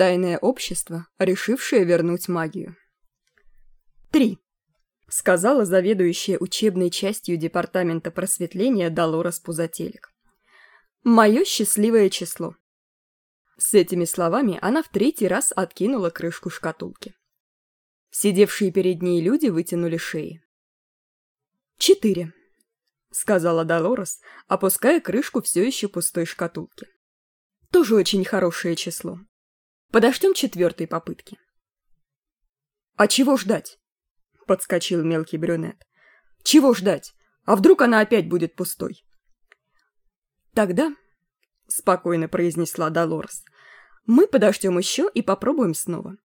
Тайное общество, решившее вернуть магию. Три. Сказала заведующая учебной частью Департамента просветления Долорес Пузателек. Мое счастливое число. С этими словами она в третий раз откинула крышку шкатулки. Сидевшие перед ней люди вытянули шеи. «Четыре», — сказала Долорес, опуская крышку все еще пустой шкатулки. «Тоже очень хорошее число. Подождем четвертой попытки». «А чего ждать?» — подскочил мелкий брюнет. «Чего ждать? А вдруг она опять будет пустой?» «Тогда», — спокойно произнесла Долорес, — «мы подождем еще и попробуем снова.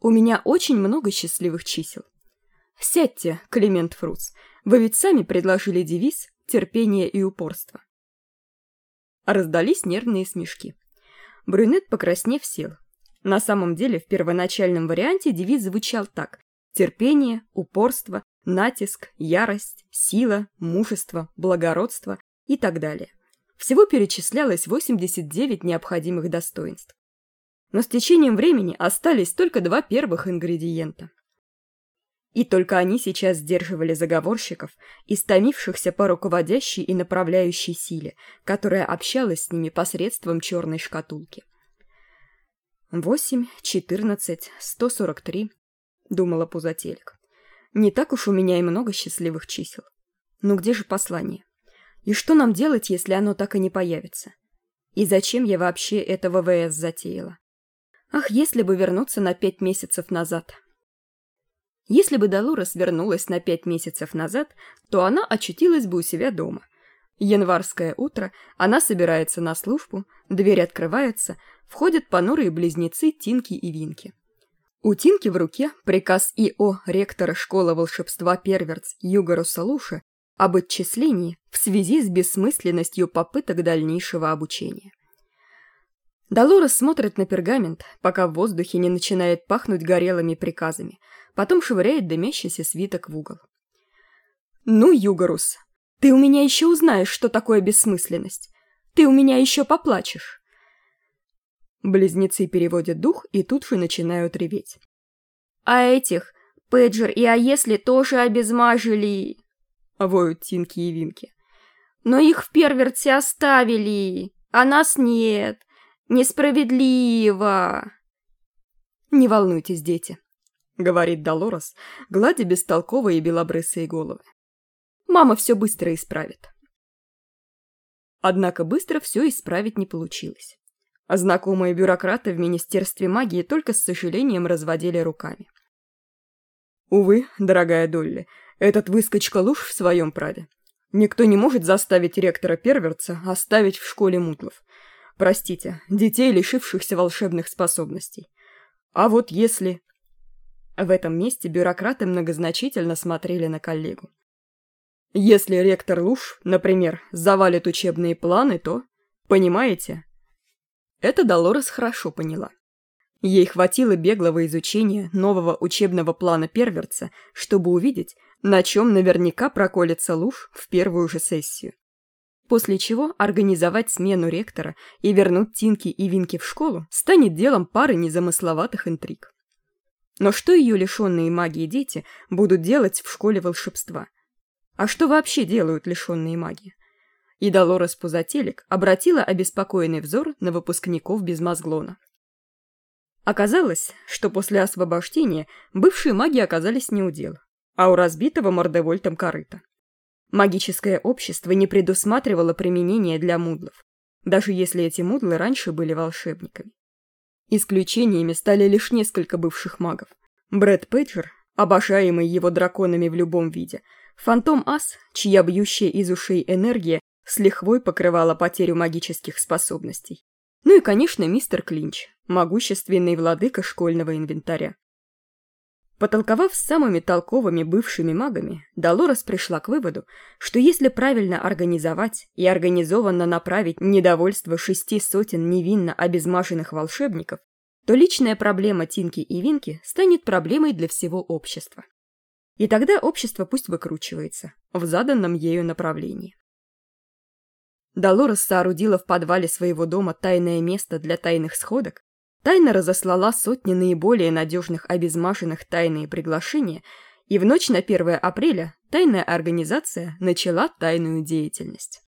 У меня очень много счастливых чисел. Сядьте, Климент Фруц, вы ведь сами предложили девиз «Терпение и упорство». Раздались нервные смешки. Брюнет, покраснев, сел. На самом деле, в первоначальном варианте девиз звучал так «Терпение, упорство, натиск, ярость, сила, мужество, благородство» и так далее. Всего перечислялось 89 необходимых достоинств. Но с течением времени остались только два первых ингредиента. И только они сейчас сдерживали заговорщиков, истомившихся по руководящей и направляющей силе, которая общалась с ними посредством черной шкатулки. «Восемь, четырнадцать, сто сорок три», — думала Пузателек. «Не так уж у меня и много счастливых чисел. Ну где же послание? И что нам делать, если оно так и не появится? И зачем я вообще это ВВС затеяла? Ах, если бы вернуться на пять месяцев назад!» Если бы Долорес вернулась на пять месяцев назад, то она очутилась бы у себя дома. Январское утро, она собирается на службу, дверь открывается, входят понурые близнецы Тинки и Винки. У Тинки в руке приказ ИО ректора школы волшебства Перверц Югору Салуша об отчислении в связи с бессмысленностью попыток дальнейшего обучения. Долорес смотрит на пергамент, пока в воздухе не начинает пахнуть горелыми приказами – потом швыряет дымящийся свиток в угол. «Ну, Югорус, ты у меня еще узнаешь, что такое бессмысленность. Ты у меня еще поплачешь». Близнецы переводят дух и тут же начинают реветь. «А этих, Пэджер и А если тоже обезмажили?» — воют Тинки и Винки. «Но их в перверте оставили, а нас нет. Несправедливо!» «Не волнуйтесь, дети. — говорит Долорес, гладя бестолковые белобрысые головы. «Мама все быстро исправит». Однако быстро все исправить не получилось. А знакомые бюрократы в Министерстве магии только с сожалением разводили руками. Увы, дорогая Долли, этот выскочка луж в своем праве. Никто не может заставить ректора Перверца оставить в школе мутлов. Простите, детей, лишившихся волшебных способностей. А вот если... В этом месте бюрократы многозначительно смотрели на коллегу. Если ректор Луш, например, завалит учебные планы, то... Понимаете? Это Долорес хорошо поняла. Ей хватило беглого изучения нового учебного плана Перверца, чтобы увидеть, на чем наверняка проколется Луш в первую же сессию. После чего организовать смену ректора и вернуть Тинки и Винки в школу станет делом пары незамысловатых интриг. Но что ее лишенные магии дети будут делать в школе волшебства? А что вообще делают лишенные магии? И Долорес Пузателек обратила обеспокоенный взор на выпускников без мозглона. Оказалось, что после освобождения бывшие маги оказались не у дел, а у разбитого мордевольтом корыта. Магическое общество не предусматривало применения для мудлов, даже если эти мудлы раньше были волшебниками. Исключениями стали лишь несколько бывших магов. Брэд Пейджер, обожаемый его драконами в любом виде, Фантом Ас, чья бьющая из ушей энергия с лихвой покрывала потерю магических способностей. Ну и, конечно, мистер Клинч, могущественный владыка школьного инвентаря. Потолковав с самыми толковыми бывшими магами, Долорес пришла к выводу, что если правильно организовать и организованно направить недовольство шести сотен невинно обезмашенных волшебников, то личная проблема Тинки и Винки станет проблемой для всего общества. И тогда общество пусть выкручивается в заданном ею направлении. Долорес соорудила в подвале своего дома тайное место для тайных сходок, тайно разослала сотни наиболее надежных обезмашенных тайные приглашения, и в ночь на 1 апреля тайная организация начала тайную деятельность.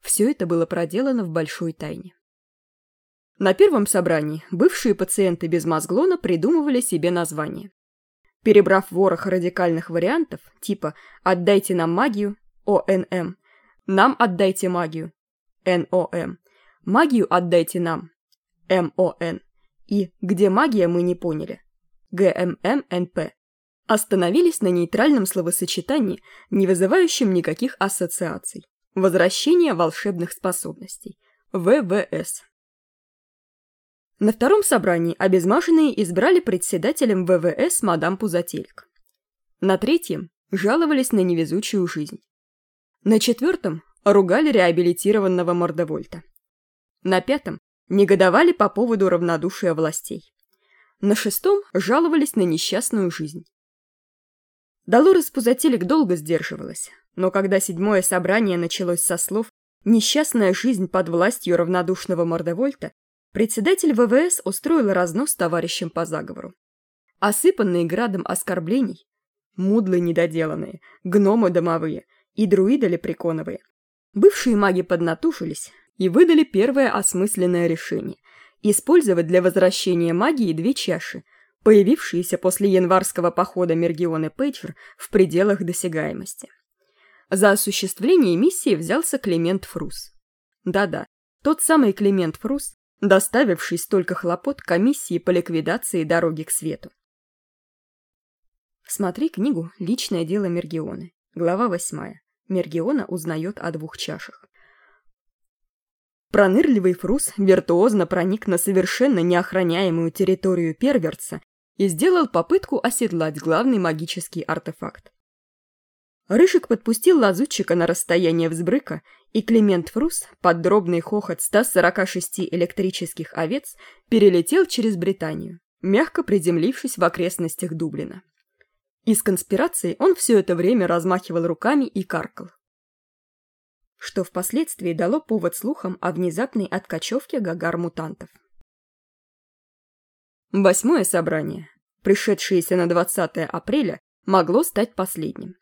Все это было проделано в большой тайне. На первом собрании бывшие пациенты без мозглона придумывали себе название. Перебрав ворох радикальных вариантов, типа «отдайте нам магию» ОНМ, «нам отдайте магию» НОМ, «магию отдайте нам» МОН и «где магия мы не поняли» ГММНП, остановились на нейтральном словосочетании, не вызывающем никаких ассоциаций. Возвращение волшебных способностей. ВВС. На втором собрании обезмашенные избрали председателем ВВС мадам Пузательк. На третьем жаловались на невезучую жизнь. На четвертом ругали реабилитированного мордовольта. На пятом негодовали по поводу равнодушия властей. На шестом жаловались на несчастную жизнь. Долорес Пузателик долго сдерживалась, но когда седьмое собрание началось со слов «Несчастная жизнь под властью равнодушного мордовольта», председатель ВВС устроил разнос товарищам по заговору. Осыпанные градом оскорблений, мудлы недоделанные, гномы домовые и друиды лепреконовые, бывшие маги поднатушились и выдали первое осмысленное решение – использовать для возвращения магии две чаши, появившиеся после январского похода Мергионы Пейджер в пределах досягаемости. За осуществление миссии взялся Климент Фрус. Да-да, тот самый Климент Фрус, доставивший столько хлопот комиссии по ликвидации дороги к свету. Смотри книгу «Личное дело Мергионы», глава 8. Мергиона узнает о двух чашах. Пронырливый Фрус виртуозно проник на совершенно неохраняемую территорию перверца и сделал попытку оседлать главный магический артефакт. Рыжик подпустил лазутчика на расстояние взбрыка, и Климент Фрус, под дробный хохот 146 электрических овец, перелетел через Британию, мягко приземлившись в окрестностях Дублина. Из конспирации он все это время размахивал руками и каркал. Что впоследствии дало повод слухам о внезапной откачевке гагар-мутантов. Восьмое собрание, пришедшееся на 20 апреля, могло стать последним.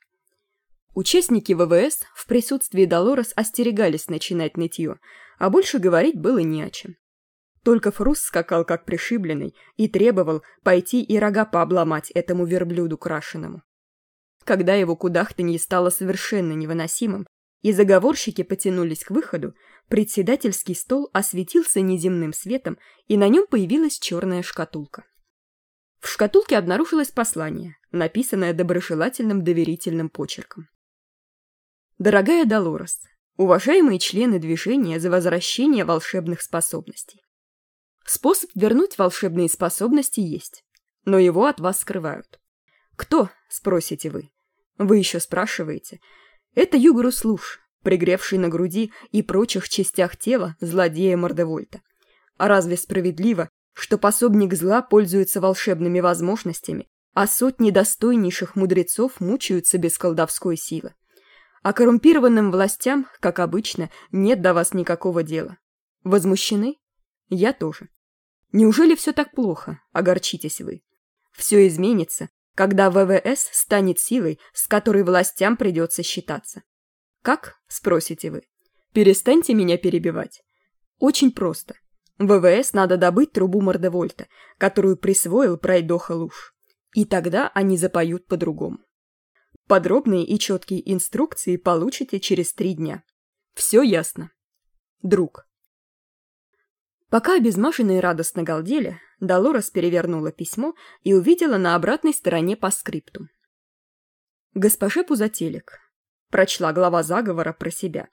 Участники ВВС в присутствии Долорес остерегались начинать нытье, а больше говорить было не о чем. Только Фрус скакал как пришибленный и требовал пойти и рога пообломать этому верблюду крашеному. Когда его кудахтанье стало совершенно невыносимым, и заговорщики потянулись к выходу, председательский стол осветился неземным светом, и на нем появилась черная шкатулка. В шкатулке обнаружилось послание, написанное доброжелательным доверительным почерком. Дорогая Долорес, уважаемые члены движения за возвращение волшебных способностей. Способ вернуть волшебные способности есть, но его от вас скрывают. Кто, спросите вы? Вы еще спрашиваете. Это Югрус Луш, пригревший на груди и прочих частях тела злодея Мордевольта. А разве справедливо, что пособник зла пользуется волшебными возможностями, а сотни достойнейших мудрецов мучаются без колдовской силы? А коррумпированным властям, как обычно, нет до вас никакого дела. Возмущены? Я тоже. Неужели все так плохо, огорчитесь вы? Все изменится, когда ВВС станет силой, с которой властям придется считаться. Как, спросите вы? Перестаньте меня перебивать. Очень просто. ВВС надо добыть трубу Мордевольта, которую присвоил пройдоха Луж. И тогда они запоют по-другому. Подробные и четкие инструкции получите через три дня. Все ясно. Друг. Пока обезмашенные радостно галдели, Долорес перевернула письмо и увидела на обратной стороне по скрипту. «Госпоже Пузателек», — прочла глава заговора про себя.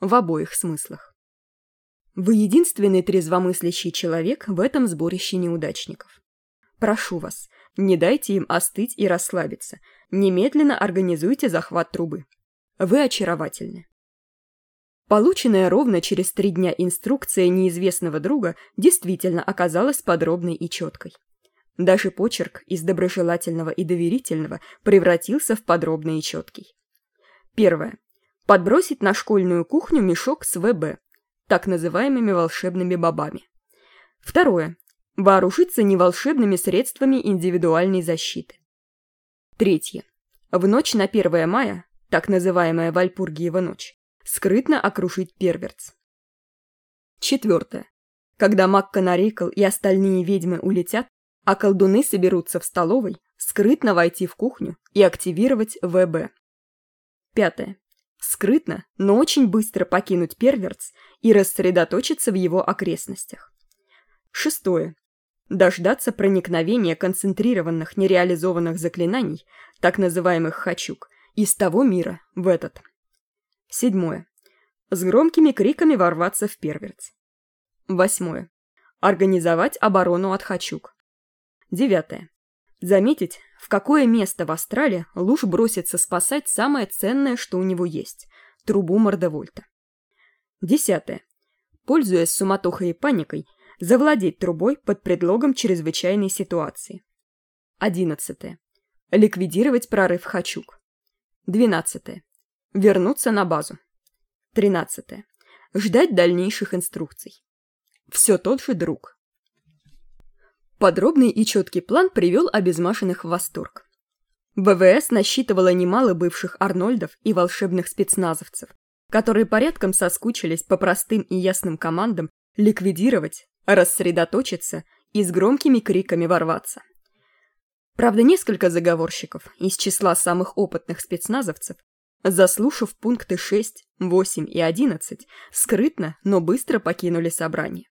В обоих смыслах. «Вы единственный трезвомыслящий человек в этом сборище неудачников. Прошу вас, не дайте им остыть и расслабиться. Немедленно организуйте захват трубы. Вы очаровательны. Полученная ровно через три дня инструкция неизвестного друга действительно оказалась подробной и четкой. Даже почерк из доброжелательного и доверительного превратился в подробный и четкий. Первое. Подбросить на школьную кухню мешок с ВБ, так называемыми волшебными бобами. Второе. Вооружиться неволшебными средствами индивидуальной защиты. Третье. В ночь на 1 мая, так называемая Вальпургиева ночь, скрытно окружить перверц. Четвертое. Когда маг Канарейкл и остальные ведьмы улетят, а колдуны соберутся в столовой, скрытно войти в кухню и активировать ВБ. Пятое. Скрытно, но очень быстро покинуть перверц и рассредоточиться в его окрестностях. Шестое. Дождаться проникновения концентрированных нереализованных заклинаний, так называемых хачук, из того мира в этот. Седьмое. С громкими криками ворваться в перверц. Восьмое. Организовать оборону от Хачук. Девятое. Заметить, в какое место в Астрале Луж бросится спасать самое ценное, что у него есть – трубу Мордовольта. Десятое. Пользуясь суматохой и паникой, завладеть трубой под предлогом чрезвычайной ситуации. Одиннадцатое. Ликвидировать прорыв Хачук. Двенадцатое. Вернуться на базу. Тринадцатое. Ждать дальнейших инструкций. Все тот же друг. Подробный и четкий план привел обезмашенных в восторг. ВВС насчитывала немало бывших Арнольдов и волшебных спецназовцев, которые порядком соскучились по простым и ясным командам ликвидировать, рассредоточиться и с громкими криками ворваться. Правда, несколько заговорщиков из числа самых опытных спецназовцев, заслушав пункты 6, 8 и 11, скрытно, но быстро покинули собрание.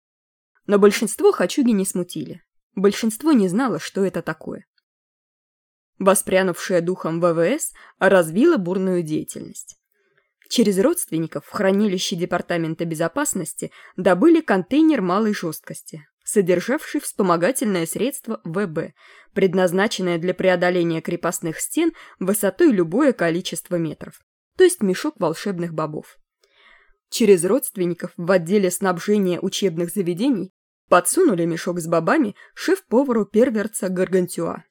Но большинство хачуги не смутили. Большинство не знало, что это такое. Воспрянувшая духом ВВС развила бурную деятельность. Через родственников в хранилище Департамента безопасности добыли контейнер малой жесткости, содержавший вспомогательное средство ВБ, предназначенное для преодоления крепостных стен высотой любое количество метров, то есть мешок волшебных бобов. Через родственников в отделе снабжения учебных заведений Подсунули мешок с бобами шеф-повару перверца Гаргантюа.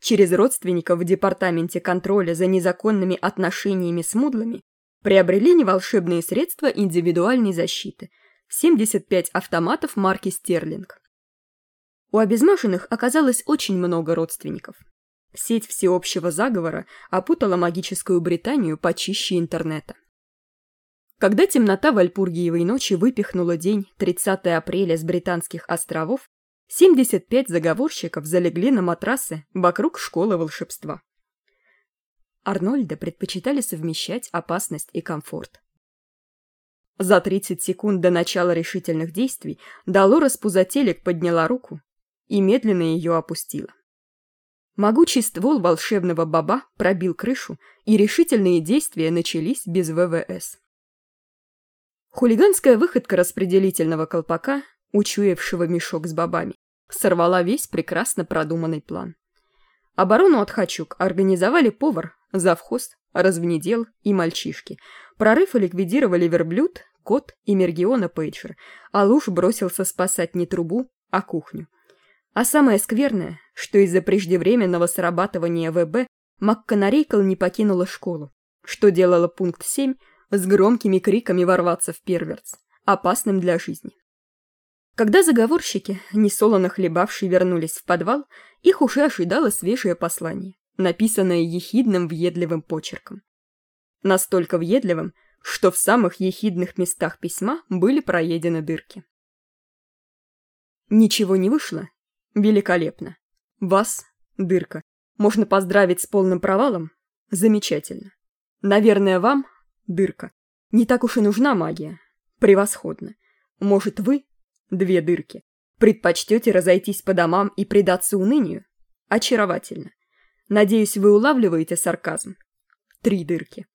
Через родственников в департаменте контроля за незаконными отношениями с мудлами приобрели неволшебные средства индивидуальной защиты – 75 автоматов марки «Стерлинг». У обезмашенных оказалось очень много родственников. Сеть всеобщего заговора опутала магическую Британию почище интернета. Когда темнота Вальпургиевой ночи выпихнула день 30 апреля с британских островов, 75 заговорщиков залегли на матрасы вокруг школы волшебства. Арнольда предпочитали совмещать опасность и комфорт. За 30 секунд до начала решительных действий Долорес Пузателек подняла руку и медленно ее опустила. Могучий ствол волшебного баба пробил крышу, и решительные действия начались без ВВС. Хулиганская выходка распределительного колпака, учуявшего мешок с бобами, сорвала весь прекрасно продуманный план. Оборону от Хачук организовали повар, завхоз, развнедел и мальчишки. Прорыв ликвидировали верблюд, кот и Мергиона Пейджер, а Луж бросился спасать не трубу, а кухню. А самое скверное, что из-за преждевременного срабатывания ВБ МакКонарейкл не покинула школу, что делало пункт 7 с громкими криками ворваться в перверц, опасным для жизни. Когда заговорщики, несолоно хлебавшие, вернулись в подвал, их уже ожидало свежее послание, написанное ехидным въедливым почерком. Настолько въедливым, что в самых ехидных местах письма были проедены дырки. Ничего не вышло? Великолепно. Вас, дырка, можно поздравить с полным провалом? Замечательно. Наверное, вам, Дырка. Не так уж и нужна магия. Превосходно. Может, вы, две дырки, предпочтете разойтись по домам и предаться унынию? Очаровательно. Надеюсь, вы улавливаете сарказм. Три дырки.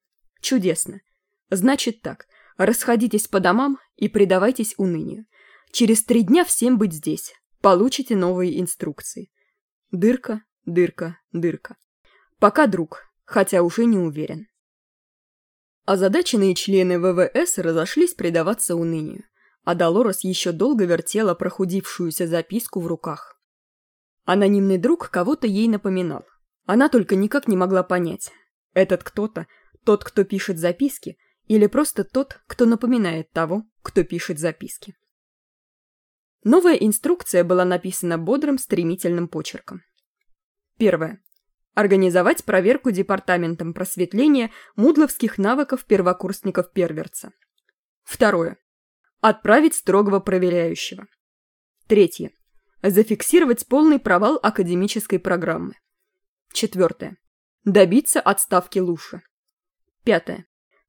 Чудесно. Значит так, расходитесь по домам и предавайтесь унынию. Через три дня всем быть здесь. Получите новые инструкции. Дырка, дырка, дырка. Пока друг, хотя уже не уверен. Озадаченные члены ВВС разошлись предаваться унынию, а Долорес еще долго вертела прохудившуюся записку в руках. Анонимный друг кого-то ей напоминал. Она только никак не могла понять, этот кто-то, тот, кто пишет записки, или просто тот, кто напоминает того, кто пишет записки. Новая инструкция была написана бодрым, стремительным почерком. Первое. Организовать проверку Департаментом просветления мудловских навыков первокурсников-перверца. Второе. Отправить строгого проверяющего. Третье. Зафиксировать полный провал академической программы. Четвертое. Добиться отставки Луша. Пятое.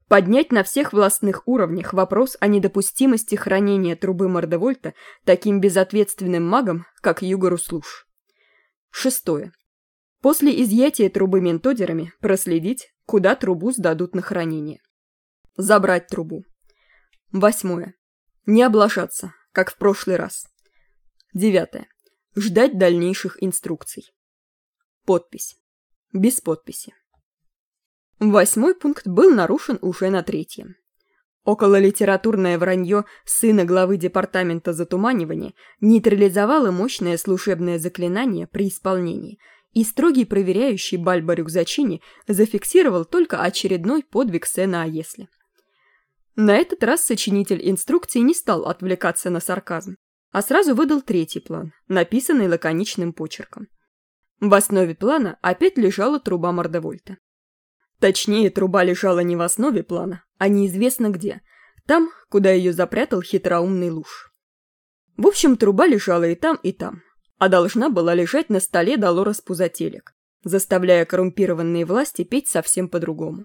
Поднять на всех властных уровнях вопрос о недопустимости хранения трубы Мордевольта таким безответственным магом, как Югору Слуш. Шестое. После изъятия трубы ментодерами проследить, куда трубу сдадут на хранение. Забрать трубу. Восьмое. Не облажаться, как в прошлый раз. Девятое. Ждать дальнейших инструкций. Подпись. Без подписи. Восьмой пункт был нарушен уже на третьем. Окололитературное вранье сына главы департамента затуманивания нейтрализовало мощное служебное заклинание при исполнении, и строгий проверяющий Бальба Рюкзачини зафиксировал только очередной подвиг сына «А если?». На этот раз сочинитель инструкции не стал отвлекаться на сарказм, а сразу выдал третий план, написанный лаконичным почерком. В основе плана опять лежала труба Мордовольта. Точнее, труба лежала не в основе плана, а неизвестно где, там, куда ее запрятал хитроумный луж. В общем, труба лежала и там, и там, а должна была лежать на столе Долорес Пузателек, заставляя коррумпированные власти петь совсем по-другому.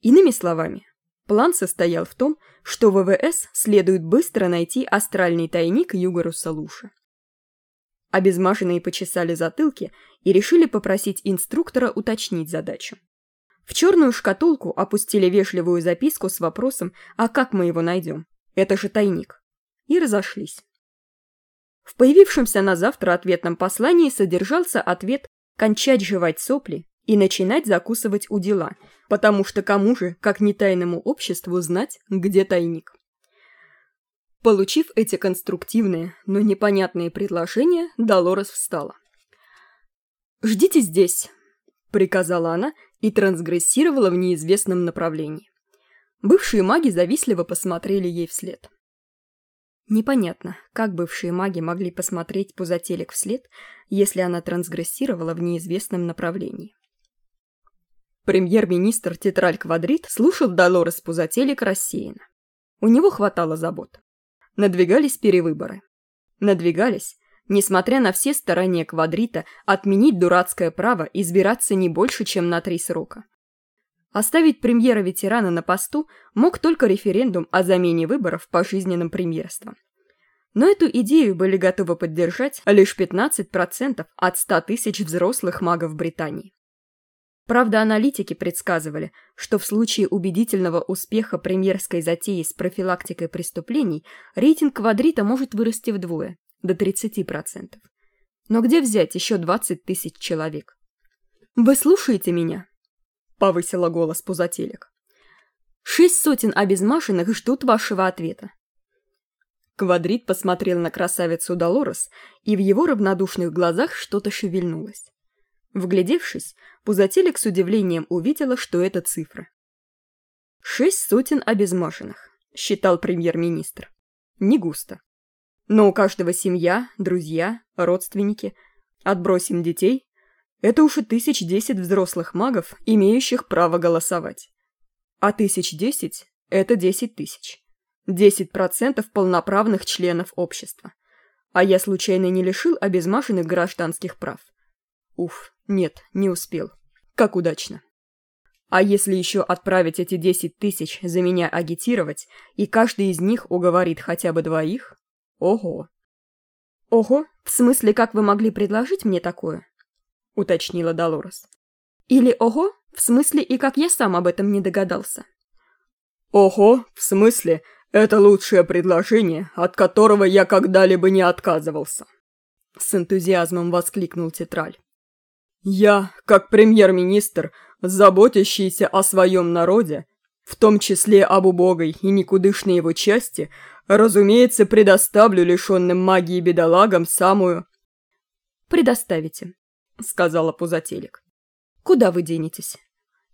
Иными словами, план состоял в том, что ВВС следует быстро найти астральный тайник Югоруса Луша. Обезмашенные почесали затылки и решили попросить инструктора уточнить задачу. В черную шкатулку опустили вежливую записку с вопросом «А как мы его найдем? Это же тайник». И разошлись. В появившемся на завтра ответном послании содержался ответ «кончать жевать сопли и начинать закусывать у дела, потому что кому же, как не тайному обществу, знать, где тайник». Получив эти конструктивные, но непонятные предложения, Долорес встала. «Ждите здесь», — приказала она и трансгрессировала в неизвестном направлении. Бывшие маги завистливо посмотрели ей вслед. Непонятно, как бывшие маги могли посмотреть Пузателек вслед, если она трансгрессировала в неизвестном направлении. Премьер-министр Тетраль Квадрит слушал Долорес Пузателек рассеянно. У него хватало забот. Надвигались перевыборы. Надвигались, несмотря на все старания Квадрита отменить дурацкое право избираться не больше, чем на три срока. Оставить премьера-ветерана на посту мог только референдум о замене выборов пожизненным премьерством. Но эту идею были готовы поддержать лишь 15% от 100 тысяч взрослых магов Британии. Правда, аналитики предсказывали, что в случае убедительного успеха премьерской затеи с профилактикой преступлений рейтинг квадрита может вырасти вдвое, до 30%. Но где взять еще 20 тысяч человек? «Вы слушаете меня?» — повысила голос Пузателек. «Шесть сотен обезмашенных ждут вашего ответа». Квадрит посмотрел на красавицу Долорес, и в его равнодушных глазах что-то шевельнулось. Вглядевшись, Пузателек с удивлением увидела, что это цифры. «Шесть сотен обезмашенных», — считал премьер-министр. «Не густо. Но у каждого семья, друзья, родственники. Отбросим детей. Это уже тысяч десять взрослых магов, имеющих право голосовать. А тысяч десять – это десять тысяч. Десять процентов полноправных членов общества. А я случайно не лишил обезмашенных гражданских прав. Уф, нет, не успел. Как удачно. А если еще отправить эти десять тысяч за меня агитировать, и каждый из них уговорит хотя бы двоих, Ого. Ого, в смысле, как вы могли предложить мне такое? Уточнила Долорес. Или ого, в смысле, и как я сам об этом не догадался? Ого, в смысле, это лучшее предложение, от которого я когда-либо не отказывался. С энтузиазмом воскликнул Тетраль. Я, как премьер-министр, заботящийся о своем народе, в том числе об убогой и никудышной его части, Разумеется, предоставлю лишенным магии бедолагам самую... «Предоставите», — сказала Пузателек. «Куда вы денетесь?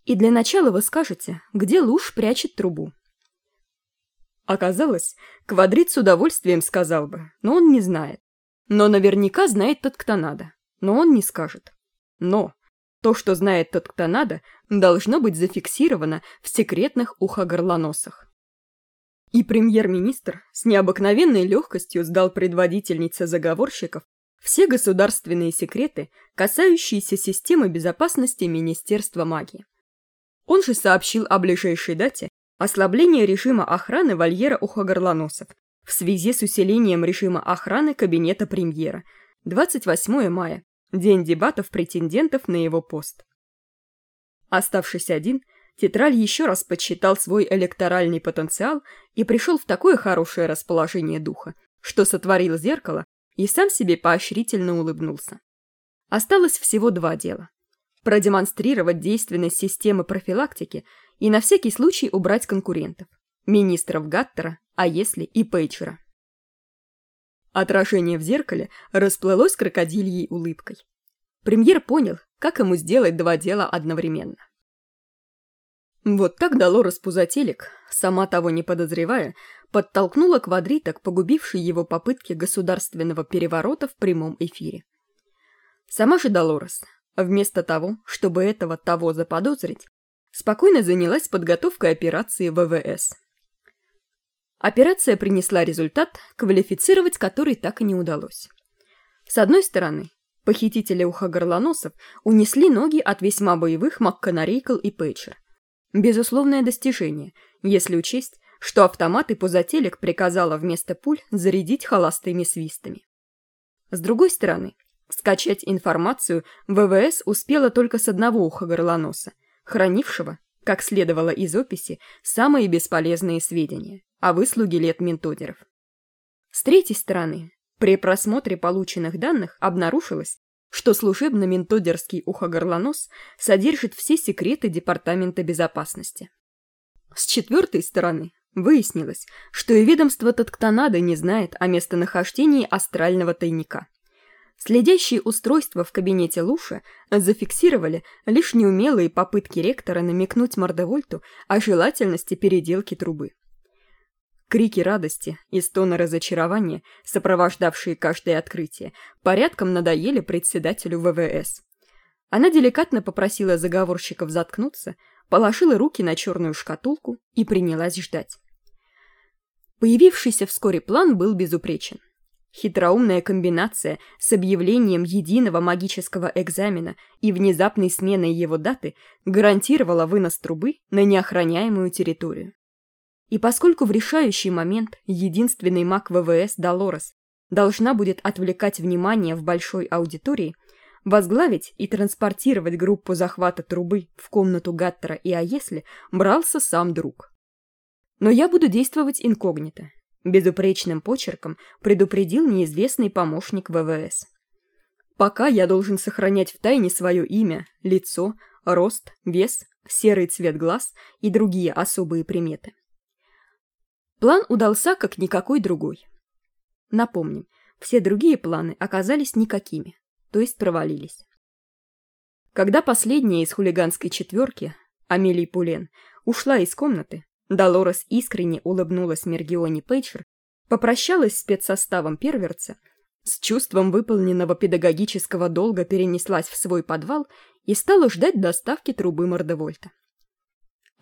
И для начала вы скажете, где луж прячет трубу». Оказалось, квадрит с удовольствием сказал бы, но он не знает. Но наверняка знает тот, кто надо, но он не скажет. Но то, что знает тот, кто надо, должно быть зафиксировано в секретных ухогорлоносах. И премьер-министр с необыкновенной легкостью сдал предводительнице заговорщиков все государственные секреты, касающиеся системы безопасности Министерства магии. Он же сообщил о ближайшей дате ослабления режима охраны вольера ухогорлоносов в связи с усилением режима охраны кабинета премьера 28 мая, день дебатов претендентов на его пост. Оставшись один, Тетраль еще раз подсчитал свой электоральный потенциал и пришел в такое хорошее расположение духа, что сотворил зеркало и сам себе поощрительно улыбнулся. Осталось всего два дела. Продемонстрировать действенность системы профилактики и на всякий случай убрать конкурентов. Министров Гаттера, а если и Пейчера. Отражение в зеркале расплылось крокодильей улыбкой. Премьер понял, как ему сделать два дела одновременно. Вот так Долорес Пузателек, сама того не подозревая, подтолкнула квадриток, погубивший его попытки государственного переворота в прямом эфире. Сама же Долорес, вместо того, чтобы этого того заподозрить, спокойно занялась подготовкой операции ВВС. Операция принесла результат, квалифицировать который так и не удалось. С одной стороны, похитители ухогорлоносов унесли ноги от весьма боевых МакКонарейкл и Пейчер. Безусловное достижение, если учесть, что автоматы Пузателек приказала вместо пуль зарядить холостыми свистами. С другой стороны, скачать информацию ВВС успела только с одного уха горлоноса, хранившего, как следовало из описи, самые бесполезные сведения о выслуге лет ментодеров. С третьей стороны, при просмотре полученных данных обнаружилось, что служебно-ментодерский ухогорлонос содержит все секреты Департамента безопасности. С четвертой стороны, Выяснилось, что и ведомство Тотканада не знает о местонахождении астрального тайника. Следящие устройства в кабинете Луша зафиксировали лишь неумелые попытки ректора намекнуть Мордовольту о желательности переделки трубы. Крики радости и стоны разочарования, сопровождавшие каждое открытие, порядком надоели председателю ВВС. Она деликатно попросила заговорщиков заткнуться, положила руки на черную шкатулку и принялась ждать. Появившийся вскоре план был безупречен. Хитроумная комбинация с объявлением единого магического экзамена и внезапной сменой его даты гарантировала вынос трубы на неохраняемую территорию. И поскольку в решающий момент единственный маг ВВС Долорес должна будет отвлекать внимание в большой аудитории, возглавить и транспортировать группу захвата трубы в комнату Гаттера и Аесли брался сам друг. Но я буду действовать инкогнито. Безупречным почерком предупредил неизвестный помощник ВВС. Пока я должен сохранять в тайне свое имя, лицо, рост, вес, серый цвет глаз и другие особые приметы. План удался как никакой другой. Напомним, все другие планы оказались никакими, то есть провалились. Когда последняя из хулиганской четверки, Амелий Пулен, ушла из комнаты, Долорес искренне улыбнулась Мергионе Пейчер, попрощалась с спецсоставом перверца, с чувством выполненного педагогического долга перенеслась в свой подвал и стала ждать доставки трубы Мордевольта.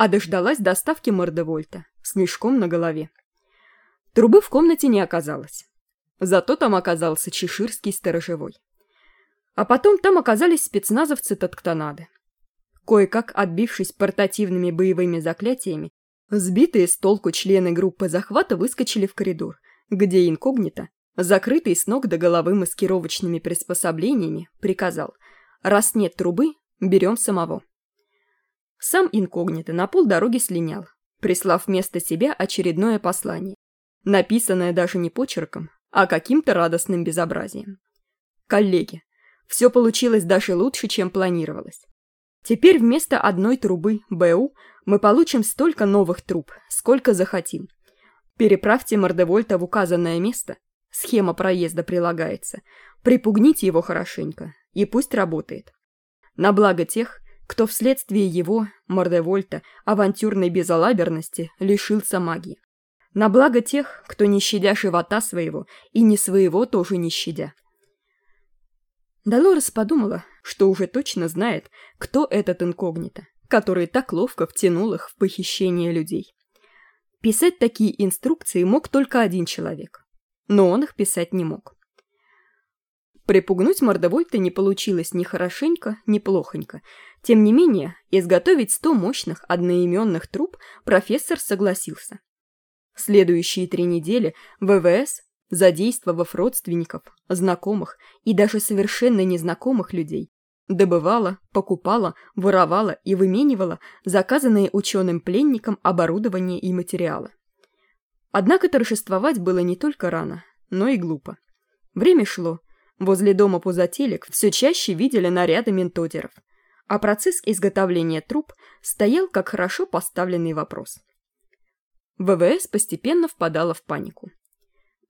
А дождалась доставки Мордевольта с мешком на голове. Трубы в комнате не оказалось. Зато там оказался чеширский сторожевой. А потом там оказались спецназовцы Татктонады. Кое-как отбившись портативными боевыми заклятиями, Сбитые с толку члены группы захвата выскочили в коридор, где инкогнито, закрытый с ног до головы маскировочными приспособлениями, приказал «Раз нет трубы, берем самого». Сам инкогнито на полдороги слинял, прислав вместо себя очередное послание, написанное даже не почерком, а каким-то радостным безобразием. Коллеги, все получилось даже лучше, чем планировалось. Теперь вместо одной трубы БУ мы получим столько новых труб, сколько захотим. Переправьте Мордевольта в указанное место, схема проезда прилагается, припугните его хорошенько, и пусть работает. На благо тех, кто вследствие его, Мордевольта, авантюрной безалаберности лишился магии. На благо тех, кто не щадя живота своего и не своего тоже не щадя. Долорес подумала, что уже точно знает, кто этот инкогнито, который так ловко втянул их в похищение людей. Писать такие инструкции мог только один человек, но он их писать не мог. Припугнуть мордовой-то не получилось ни хорошенько, ни плохонько. Тем не менее, изготовить сто мощных одноименных труб профессор согласился. Следующие три недели ВВС, задействовав родственников, знакомых и даже совершенно незнакомых людей, добывала, покупала, воровала и выменивала заказанные ученым пленникам оборудование и материалы. Однако торжествовать было не только рано, но и глупо. Время шло, Возле дома Пузателек все чаще видели наряды ментодеров, а процесс изготовления труб стоял как хорошо поставленный вопрос. ВВС постепенно впадала в панику.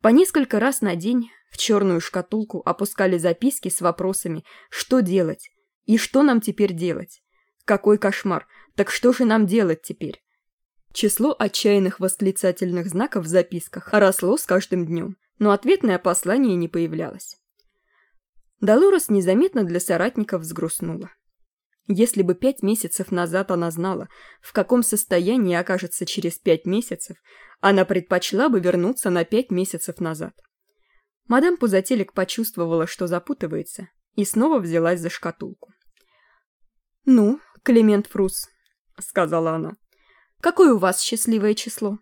По несколько раз на день в черную шкатулку опускали записки с вопросами «Что делать?» и «Что нам теперь делать?» «Какой кошмар! Так что же нам делать теперь?» Число отчаянных восклицательных знаков в записках росло с каждым днем, но ответное послание не появлялось. Долорес незаметно для соратников взгрустнула. Если бы пять месяцев назад она знала, в каком состоянии окажется через пять месяцев, она предпочла бы вернуться на пять месяцев назад. Мадам Пузателек почувствовала, что запутывается, и снова взялась за шкатулку. «Ну, Климент Фрус», — сказала она, — «какое у вас счастливое число?»